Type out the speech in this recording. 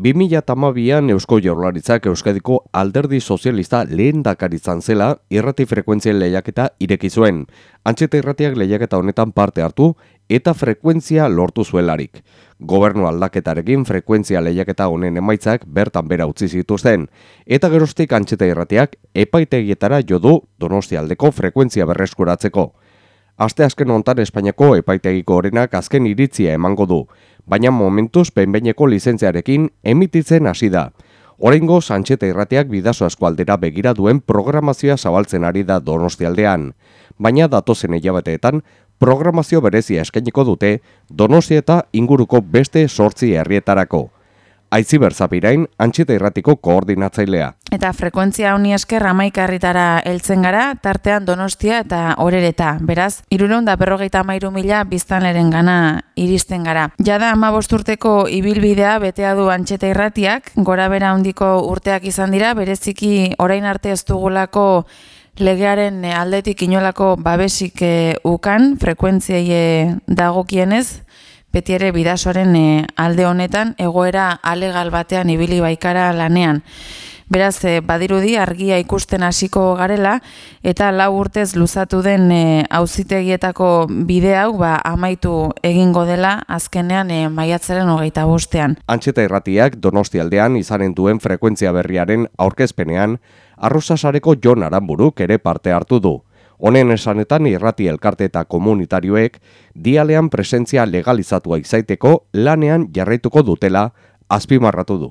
2008an Eusko Jaurlaritzak Euskadiko alderdi sozialista lehen dakaritzan zela irrati frekuentzien lehiaketa ireki zuen. Antxeta irratiak lehiaketa honetan parte hartu eta frekuentzia lortu zuelarik. Gobernu aldaketarekin frekuentzia lehiaketa honen emaitzak bertan bera utzi zituzten. Eta gerostik antxeta irratiak epaitegietara jodu donostialdeko frekuentzia berreskuratzeko. Aste azken hontan Espainiako epaitegiko horenak azken iritzia emango du, baina momentuz penbeineko lizentziarekin emititzen hasi da. Oraingo Sancheta Irratiak bidazo asko aldera begira duen programazioa zabaltzen ari da Donostialdean, baina datozen hilabeteetan programazio berezia eskainiko dute Donostia eta inguruko beste sortzi herrietarako. Aizi berzapirain, antxita irratiko koordinatzailea. Eta frekuentzia honi esker amaikarritara heltzen gara, tartean donostia eta horereta. Beraz, irureun da berrogeita mairu mila biztanleren gana iristen gara. Jada ama bosturteko ibilbidea betea du antxeta irratiak, gora bera handiko urteak izan dira, bereziki orain arte ez dugulako legearen aldetik inolako babesik eh, ukan, frekuentziai eh, dagokienez, beti ere bidasoren e, alde honetan egoera alegal batean ibili baikara lanean. Beraz, e, badirudi argia ikusten hasiko garela eta lau urtez luzatu den e, auzitegietako bide hau ba, amaitu egingo dela azkenean e, maiatzaren hogeita bostean. Antxeta irratiak donostialdean izanen duen frekuentzia berriaren aurkezpenean, arrozasareko Jon Aramburuk ere parte hartu du. Honen esanetan irrati elkarte eta komunitarioek dialean presentzia legalizatua izaiteko lanean jarraituko dutela azpimarratu du.